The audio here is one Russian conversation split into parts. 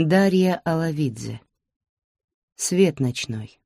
Дарья Алавидзе. Свет ночной.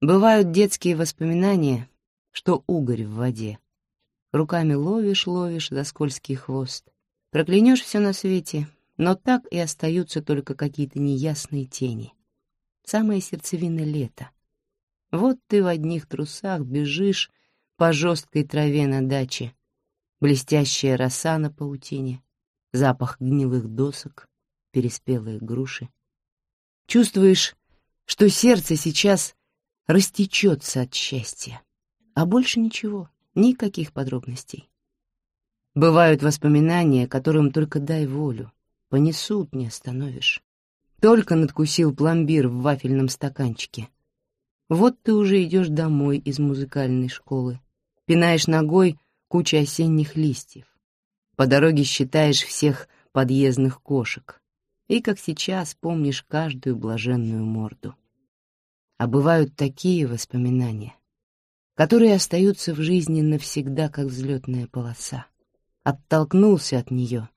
Бывают детские воспоминания, что угорь в воде. Руками ловишь, ловишь за скользкий хвост. Проклянешь все на свете, но так и остаются только какие-то неясные тени. Самое сердцевина лето. Вот ты в одних трусах бежишь по жесткой траве на даче — блестящая роса на паутине, запах гнилых досок, переспелые груши. Чувствуешь, что сердце сейчас растечется от счастья, а больше ничего, никаких подробностей. Бывают воспоминания, которым только дай волю, понесут не остановишь. Только надкусил пломбир в вафельном стаканчике. Вот ты уже идешь домой из музыкальной школы, пинаешь ногой куча осенних листьев. По дороге считаешь всех подъездных кошек. И, как сейчас, помнишь каждую блаженную морду. А бывают такие воспоминания, которые остаются в жизни навсегда, как взлетная полоса. Оттолкнулся от нее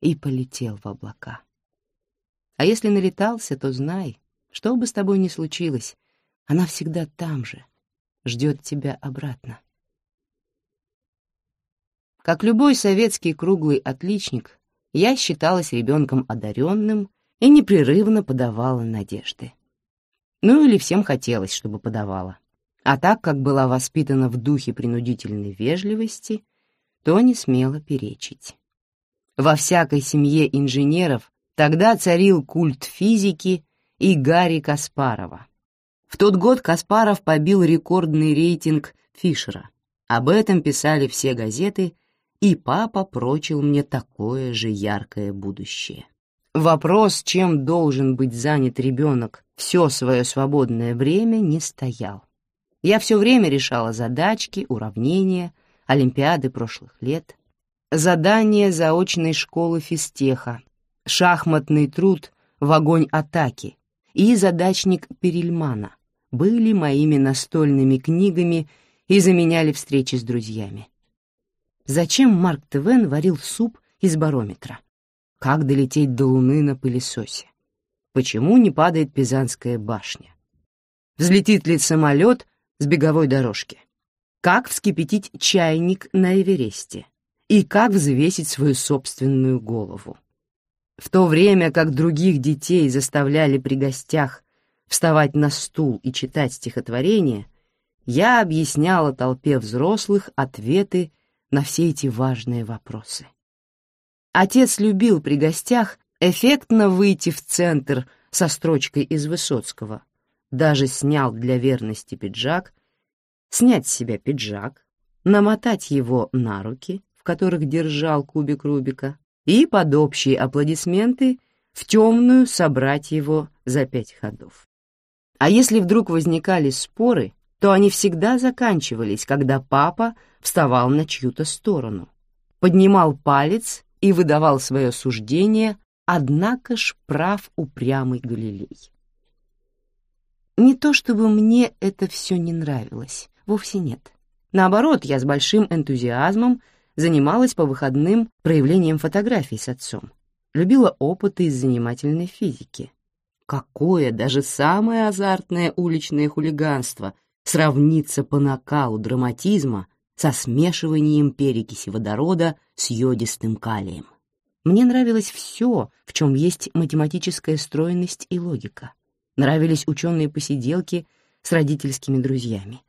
и полетел в облака. А если налетался, то знай, что бы с тобой ни случилось, она всегда там же, ждет тебя обратно. Как любой советский круглый отличник, я считалась ребенком одаренным и непрерывно подавала надежды. Ну или всем хотелось, чтобы подавала. А так как была воспитана в духе принудительной вежливости, то не смела перечить. Во всякой семье инженеров тогда царил культ физики и Гарри Каспарова. В тот год Каспаров побил рекордный рейтинг Фишера. Об этом писали все газеты и папа прочил мне такое же яркое будущее. Вопрос, чем должен быть занят ребенок все свое свободное время, не стоял. Я все время решала задачки, уравнения, олимпиады прошлых лет, задания заочной школы физтеха, шахматный труд в огонь атаки и задачник Перельмана были моими настольными книгами и заменяли встречи с друзьями зачем Марк Твен варил суп из барометра? Как долететь до Луны на пылесосе? Почему не падает Пизанская башня? Взлетит ли самолет с беговой дорожки? Как вскипятить чайник на Эвересте? И как взвесить свою собственную голову? В то время как других детей заставляли при гостях вставать на стул и читать стихотворения, я объясняла толпе взрослых ответы на все эти важные вопросы. Отец любил при гостях эффектно выйти в центр со строчкой из Высоцкого, даже снял для верности пиджак, снять с себя пиджак, намотать его на руки, в которых держал кубик Рубика, и под общие аплодисменты в темную собрать его за пять ходов. А если вдруг возникали споры, то они всегда заканчивались, когда папа вставал на чью-то сторону, поднимал палец и выдавал свое суждение, однако ж прав упрямый Галилей. Не то чтобы мне это все не нравилось, вовсе нет. Наоборот, я с большим энтузиазмом занималась по выходным проявлением фотографий с отцом, любила опыты из занимательной физики. Какое даже самое азартное уличное хулиганство Сравниться по накалу драматизма со смешиванием перекиси водорода с йодистым калием. Мне нравилось все, в чем есть математическая стройность и логика. Нравились ученые посиделки с родительскими друзьями.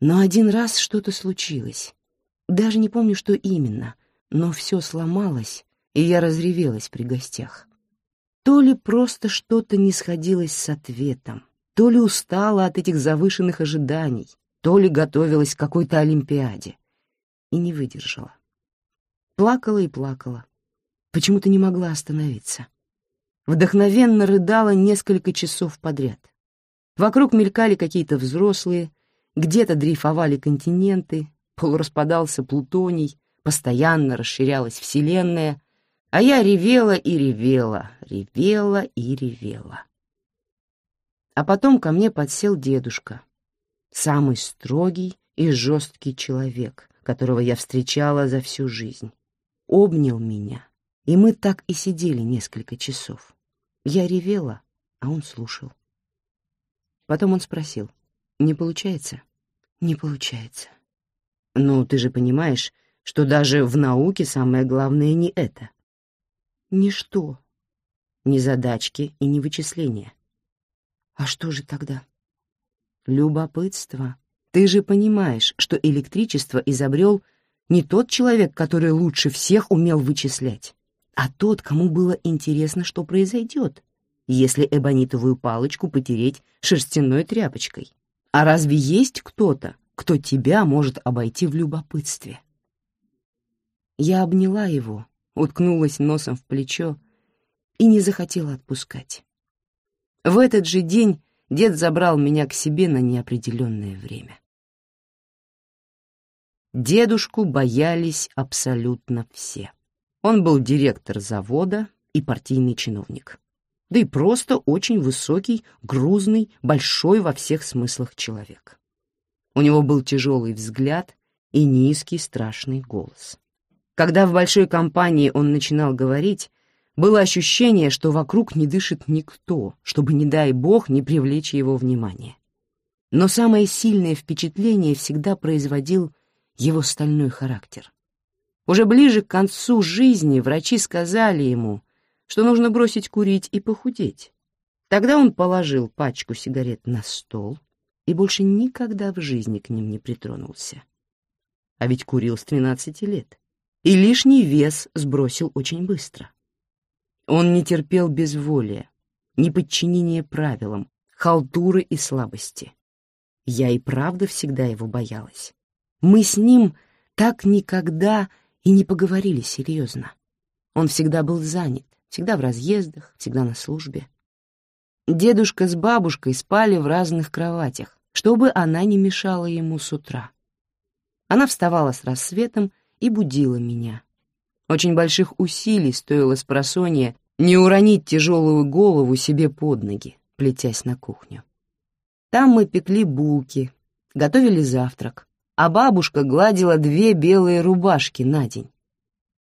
Но один раз что-то случилось. Даже не помню, что именно, но все сломалось, и я разревелась при гостях. То ли просто что-то не сходилось с ответом, то ли устала от этих завышенных ожиданий, то ли готовилась к какой-то Олимпиаде и не выдержала. Плакала и плакала, почему-то не могла остановиться. Вдохновенно рыдала несколько часов подряд. Вокруг мелькали какие-то взрослые, где-то дрейфовали континенты, полураспадался плутоний, постоянно расширялась Вселенная, а я ревела и ревела, ревела и ревела. А потом ко мне подсел дедушка, самый строгий и жесткий человек, которого я встречала за всю жизнь. Обнял меня, и мы так и сидели несколько часов. Я ревела, а он слушал. Потом он спросил, «Не получается?» «Не получается». «Ну, ты же понимаешь, что даже в науке самое главное не это». «Ничто». «Не задачки и не вычисления» А что же тогда? Любопытство. Ты же понимаешь, что электричество изобрел не тот человек, который лучше всех умел вычислять, а тот, кому было интересно, что произойдет, если эбонитовую палочку потереть шерстяной тряпочкой. А разве есть кто-то, кто тебя может обойти в любопытстве? Я обняла его, уткнулась носом в плечо и не захотела отпускать. В этот же день дед забрал меня к себе на неопределенное время. Дедушку боялись абсолютно все. Он был директор завода и партийный чиновник. Да и просто очень высокий, грузный, большой во всех смыслах человек. У него был тяжелый взгляд и низкий страшный голос. Когда в большой компании он начинал говорить, было ощущение, что вокруг не дышит никто, чтобы, не дай бог, не привлечь его внимание. Но самое сильное впечатление всегда производил его стальной характер. Уже ближе к концу жизни врачи сказали ему, что нужно бросить курить и похудеть. Тогда он положил пачку сигарет на стол и больше никогда в жизни к ним не притронулся. А ведь курил с 13 лет и лишний вес сбросил очень быстро. Он не терпел безволия, неподчинения правилам, халтуры и слабости. Я и правда всегда его боялась. Мы с ним так никогда и не поговорили серьезно. Он всегда был занят, всегда в разъездах, всегда на службе. Дедушка с бабушкой спали в разных кроватях, чтобы она не мешала ему с утра. Она вставала с рассветом и будила меня, очень больших усилий стоило Спросонье не уронить тяжелую голову себе под ноги, плетясь на кухню. Там мы пекли булки, готовили завтрак, а бабушка гладила две белые рубашки на день.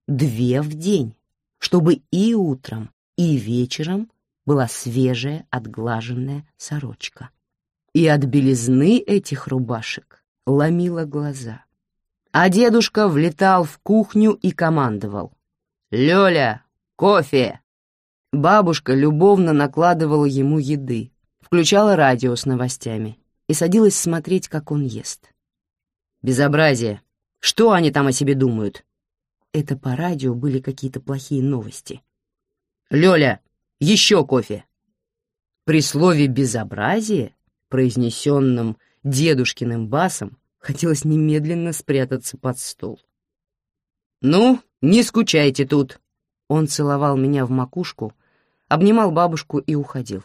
Две в день, чтобы и утром, и вечером была свежая отглаженная сорочка. И от белизны этих рубашек ломила глаза. А дедушка влетал в кухню и командовал. «Лёля, кофе!» Бабушка любовно накладывала ему еды, включала радио с новостями и садилась смотреть, как он ест. «Безобразие! Что они там о себе думают?» Это по радио были какие-то плохие новости. «Лёля, ещё кофе!» При слове «безобразие», произнесенном дедушкиным басом, Хотелось немедленно спрятаться под стол. «Ну, не скучайте тут!» Он целовал меня в макушку, обнимал бабушку и уходил.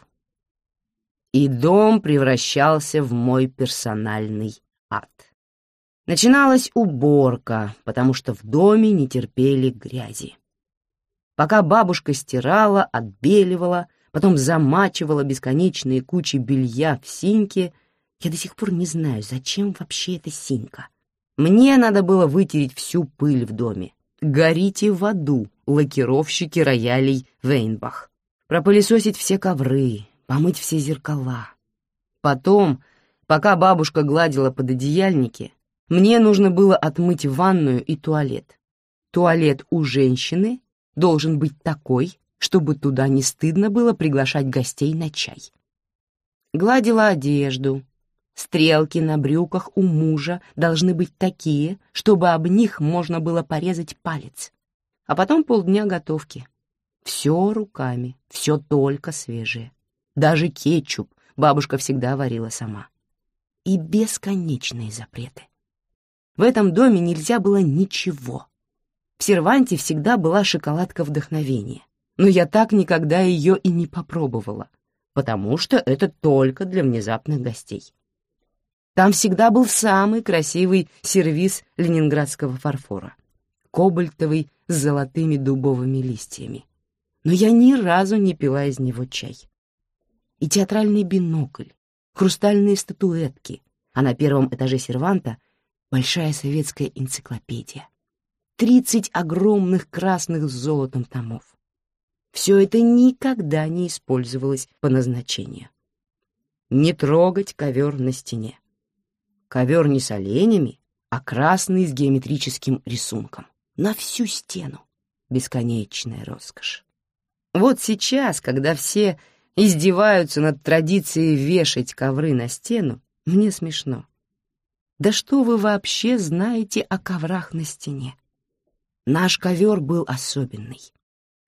И дом превращался в мой персональный ад. Начиналась уборка, потому что в доме не терпели грязи. Пока бабушка стирала, отбеливала, потом замачивала бесконечные кучи белья в синьке — я до сих пор не знаю, зачем вообще эта синька. Мне надо было вытереть всю пыль в доме. Горите в аду, лакировщики роялей Вейнбах. Пропылесосить все ковры, помыть все зеркала. Потом, пока бабушка гладила под одеяльники, мне нужно было отмыть ванную и туалет. Туалет у женщины должен быть такой, чтобы туда не стыдно было приглашать гостей на чай. Гладила одежду, Стрелки на брюках у мужа должны быть такие, чтобы об них можно было порезать палец. А потом полдня готовки. Все руками, все только свежее. Даже кетчуп бабушка всегда варила сама. И бесконечные запреты. В этом доме нельзя было ничего. В серванте всегда была шоколадка вдохновения, но я так никогда ее и не попробовала, потому что это только для внезапных гостей. Там всегда был самый красивый сервиз ленинградского фарфора. Кобальтовый с золотыми дубовыми листьями. Но я ни разу не пила из него чай. И театральный бинокль, хрустальные статуэтки, а на первом этаже серванта большая советская энциклопедия. Тридцать огромных красных с золотом томов. Все это никогда не использовалось по назначению. Не трогать ковер на стене Ковер не с оленями, а красный с геометрическим рисунком. На всю стену. Бесконечная роскошь. Вот сейчас, когда все издеваются над традицией вешать ковры на стену, мне смешно. Да что вы вообще знаете о коврах на стене? Наш ковер был особенный.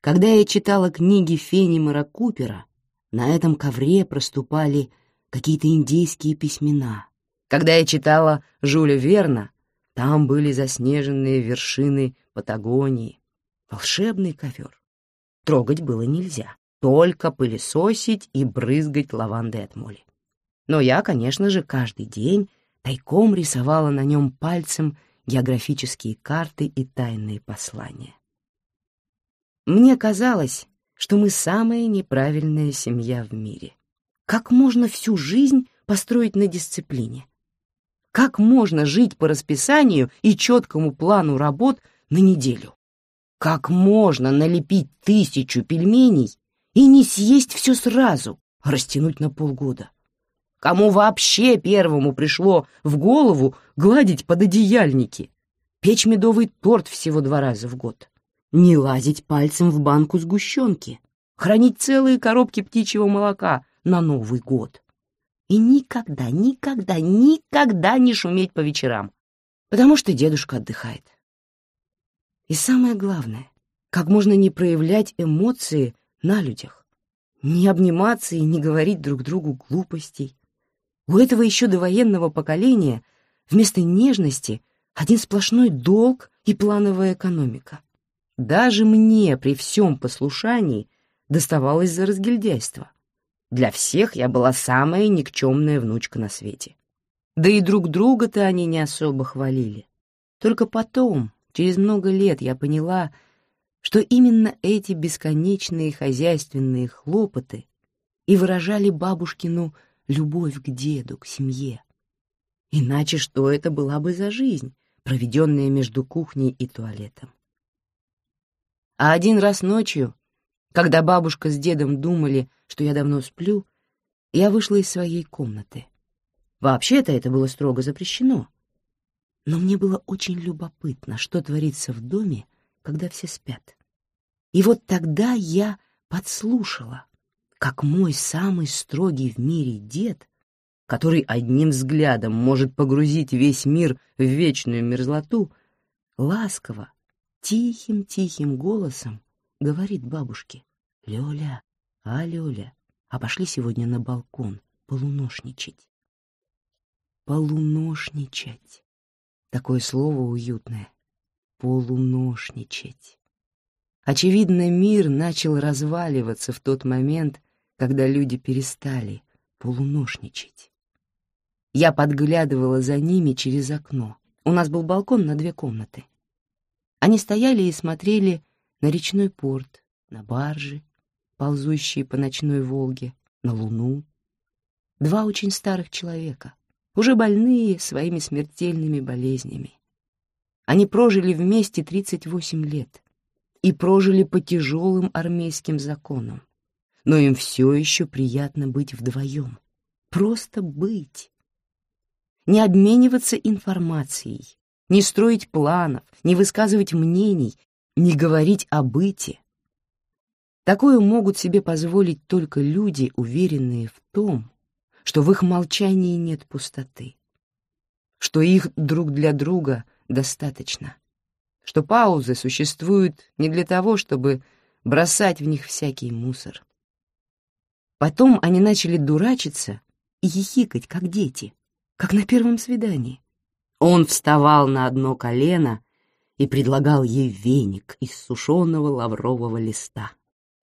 Когда я читала книги Фенимора Купера, на этом ковре проступали какие-то индейские письмена, когда я читала Жюля Верна, там были заснеженные вершины Патагонии. Волшебный ковер. Трогать было нельзя, только пылесосить и брызгать лавандой от моли. Но я, конечно же, каждый день тайком рисовала на нем пальцем географические карты и тайные послания. Мне казалось, что мы самая неправильная семья в мире. Как можно всю жизнь построить на дисциплине? как можно жить по расписанию и четкому плану работ на неделю? Как можно налепить тысячу пельменей и не съесть все сразу, растянуть на полгода? Кому вообще первому пришло в голову гладить под одеяльники, печь медовый торт всего два раза в год, не лазить пальцем в банку сгущенки, хранить целые коробки птичьего молока на Новый год? и никогда, никогда, никогда не шуметь по вечерам, потому что дедушка отдыхает. И самое главное, как можно не проявлять эмоции на людях, не обниматься и не говорить друг другу глупостей. У этого еще до военного поколения вместо нежности один сплошной долг и плановая экономика. Даже мне при всем послушании доставалось за разгильдяйство. Для всех я была самая никчемная внучка на свете. Да и друг друга-то они не особо хвалили. Только потом, через много лет, я поняла, что именно эти бесконечные хозяйственные хлопоты и выражали бабушкину любовь к деду, к семье. Иначе что это была бы за жизнь, проведенная между кухней и туалетом? А один раз ночью когда бабушка с дедом думали, что я давно сплю, я вышла из своей комнаты. Вообще-то это было строго запрещено. Но мне было очень любопытно, что творится в доме, когда все спят. И вот тогда я подслушала, как мой самый строгий в мире дед, который одним взглядом может погрузить весь мир в вечную мерзлоту, ласково, тихим-тихим голосом говорит бабушке. Лёля, а, Лёля, а пошли сегодня на балкон полуношничать. Полуношничать. Такое слово уютное. Полуношничать. Очевидно, мир начал разваливаться в тот момент, когда люди перестали полуношничать. Я подглядывала за ними через окно. У нас был балкон на две комнаты. Они стояли и смотрели на речной порт, на баржи, ползущие по ночной Волге, на Луну. Два очень старых человека, уже больные своими смертельными болезнями. Они прожили вместе 38 лет и прожили по тяжелым армейским законам, но им все еще приятно быть вдвоем, просто быть. Не обмениваться информацией, не строить планов, не высказывать мнений, не говорить о быте, Такое могут себе позволить только люди, уверенные в том, что в их молчании нет пустоты, что их друг для друга достаточно, что паузы существуют не для того, чтобы бросать в них всякий мусор. Потом они начали дурачиться и хихикать, как дети, как на первом свидании. Он вставал на одно колено и предлагал ей веник из сушеного лаврового листа.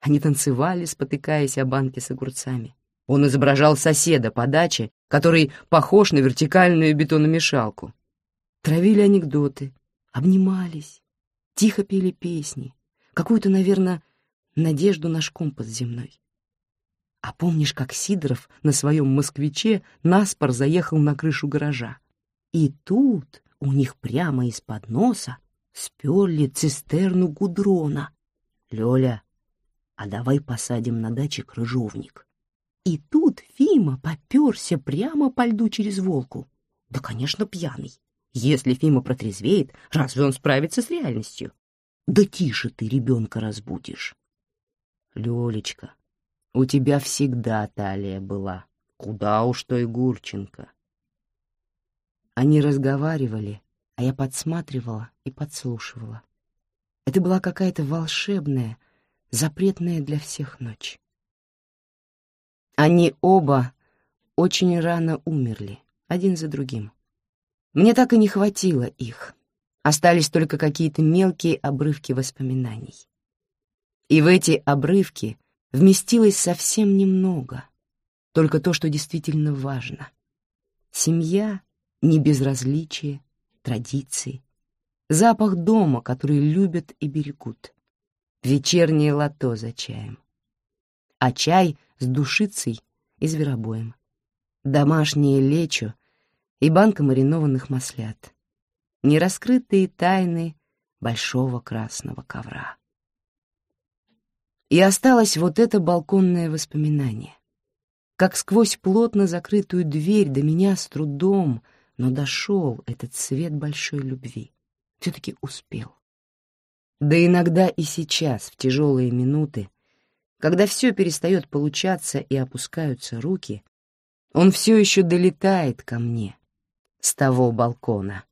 Они танцевали, спотыкаясь о банки с огурцами. Он изображал соседа по даче, который похож на вертикальную бетономешалку. Травили анекдоты, обнимались, тихо пели песни, какую-то, наверное, надежду наш шкомпас земной. А помнишь, как Сидоров на своем «Москвиче» наспор заехал на крышу гаража? И тут у них прямо из-под носа сперли цистерну гудрона. Лёля, а давай посадим на даче крыжовник. И тут Фима поперся прямо по льду через волку. Да, конечно, пьяный. Если Фима протрезвеет, разве он справится с реальностью? Да тише ты ребенка разбудишь. Лёлечка, у тебя всегда талия была. Куда уж той Гурченко. Они разговаривали, а я подсматривала и подслушивала. Это была какая-то волшебная, запретная для всех ночь. Они оба очень рано умерли, один за другим. Мне так и не хватило их. Остались только какие-то мелкие обрывки воспоминаний. И в эти обрывки вместилось совсем немного, только то, что действительно важно. Семья, не безразличие, традиции, запах дома, который любят и берегут — вечернее лото за чаем. А чай с душицей и зверобоем. Домашнее лечо и банка маринованных маслят. Нераскрытые тайны большого красного ковра. И осталось вот это балконное воспоминание. Как сквозь плотно закрытую дверь до меня с трудом, но дошел этот свет большой любви. Все-таки успел. Да иногда и сейчас, в тяжелые минуты, когда все перестает получаться и опускаются руки, он все еще долетает ко мне с того балкона.